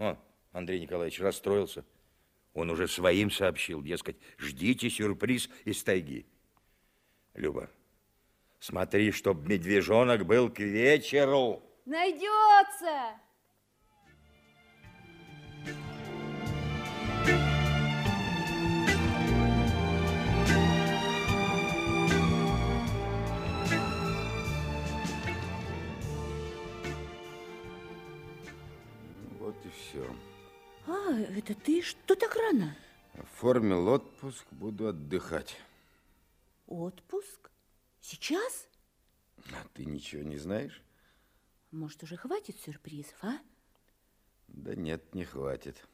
О, Андрей Николаевич расстроился. Он уже своим сообщил, дескать, ждите сюрприз из тайги. Люба, смотри, чтоб медвежонок был к вечеру. Найдется! Вот и все. А, это ты? Что так рано? Оформил отпуск, буду отдыхать. Отпуск? Сейчас? А ты ничего не знаешь? Может, уже хватит сюрпризов, а? Да нет, не хватит.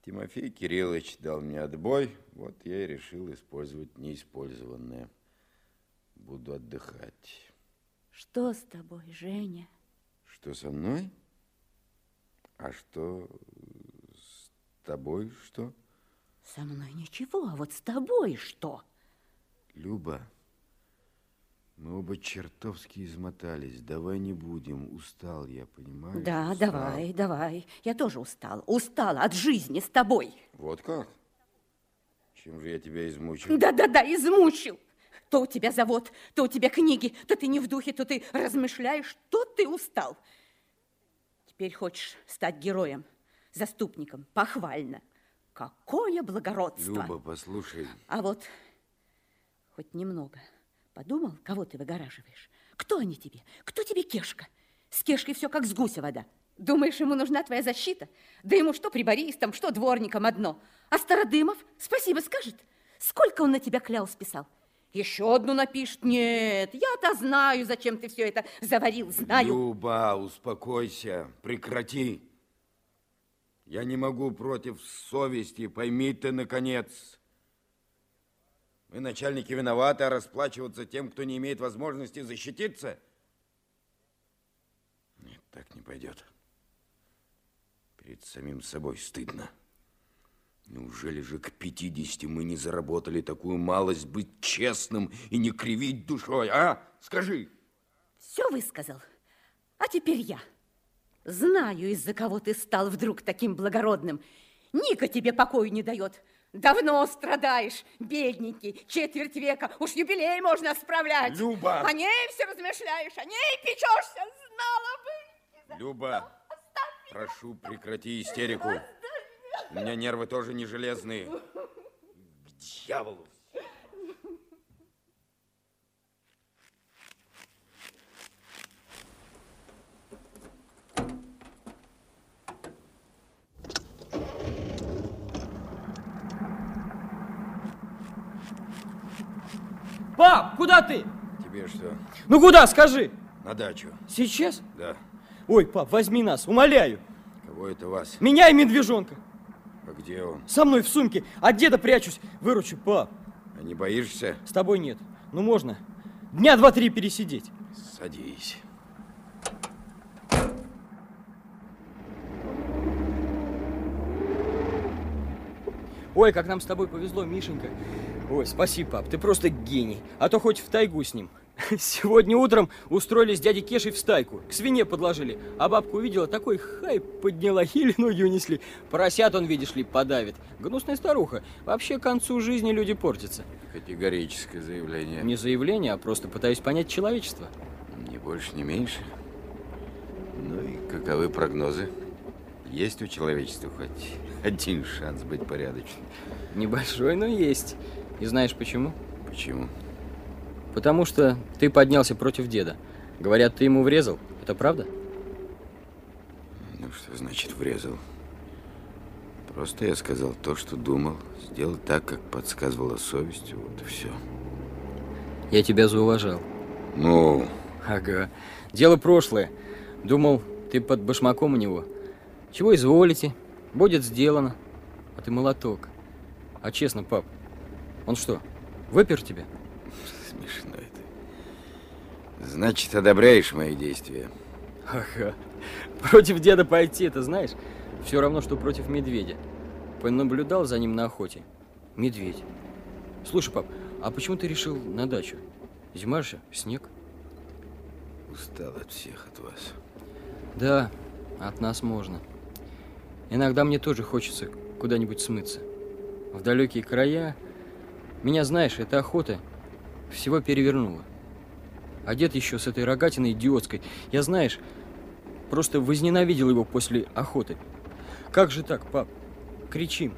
Тимофей Кириллович дал мне отбой, вот я и решил использовать неиспользованное. Буду отдыхать. Что с тобой, Женя? Что со мной? А что с тобой что? Со мной ничего, а вот с тобой что? Люба, мы оба чертовски измотались. Давай не будем. Устал я, понимаешь? Да, Устал. давай, давай. Я тоже устала. Устала от жизни с тобой. Вот как? Чем же я тебя измучил? Да-да-да, измучил. То у тебя завод, то у тебя книги, то ты не в духе, то ты размышляешь, то ты устал. Теперь хочешь стать героем, заступником, похвально. Какое благородство! Люба, послушай. А вот хоть немного подумал, кого ты выгораживаешь? Кто они тебе? Кто тебе Кешка? С Кешкой все как с гуся вода. Думаешь, ему нужна твоя защита? Да ему что прибористом, что дворником одно. А Стародымов спасибо скажет. Сколько он на тебя клял списал? Еще одну напишет. Нет, я-то знаю, зачем ты все это заварил, знаю. Люба, успокойся, прекрати. Я не могу против совести, пойми ты, наконец. Мы, начальники, виноваты, а расплачиваться тем, кто не имеет возможности защититься? Нет, так не пойдет. Перед самим собой стыдно. Неужели же к 50 мы не заработали такую малость быть честным и не кривить душой, а? Скажи. Все высказал. А теперь я. Знаю, из-за кого ты стал вдруг таким благородным. Ника тебе покою не дает. Давно страдаешь, бедненький, четверть века. Уж юбилей можно справлять. Люба! О ней все размышляешь, о ней печешься. Знала бы. Люба, прошу, прекрати истерику. У меня нервы тоже не железные. К дьяволу. Пап, куда ты? Тебе что, Ну куда, скажи? на дачу? Сейчас? Да. Ой, пап, возьми нас, умоляю. Кого это вас? Меня и медвежонка. А где он? Со мной в сумке. От деда прячусь. Выручу, пап. А не боишься? С тобой нет. Ну можно. Дня два-три пересидеть. Садись. Ой, как нам с тобой повезло, Мишенька. Ой, спасибо, пап, ты просто гений. А то хоть в тайгу с ним. Сегодня утром устроили с дядей Кешей в стайку. К свине подложили. А бабка увидела, такой хай подняла, еле ноги унесли. Поросят он, видишь ли, подавит. Гнусная старуха. Вообще к концу жизни люди портятся. Категорическое заявление. Не заявление, а просто пытаюсь понять человечество. Ни больше, ни меньше. Ну и каковы прогнозы? Есть у человечества хоть один шанс быть порядочным? Небольшой, но есть. И знаешь почему? Почему? Потому что ты поднялся против деда. Говорят, ты ему врезал. Это правда? Ну, что значит врезал? Просто я сказал то, что думал. Сделал так, как подсказывала совесть. Вот и все. Я тебя зауважал. Ну, Ага. Дело прошлое. Думал, ты под башмаком у него. Чего изволите? Будет сделано. А ты молоток. А честно, пап, он что, выпер тебя? Смешно это. Значит, одобряешь мои действия? Ага. Против деда пойти, это знаешь, все равно, что против медведя. Понаблюдал за ним на охоте. Медведь. Слушай, пап, а почему ты решил на дачу? Зима же, снег. Устал от всех, от вас. Да, от нас можно. Иногда мне тоже хочется куда-нибудь смыться. В далекие края. Меня, знаешь, эта охота всего перевернула. А дед еще с этой рогатиной идиотской. Я, знаешь, просто возненавидел его после охоты. Как же так, пап? Кричим,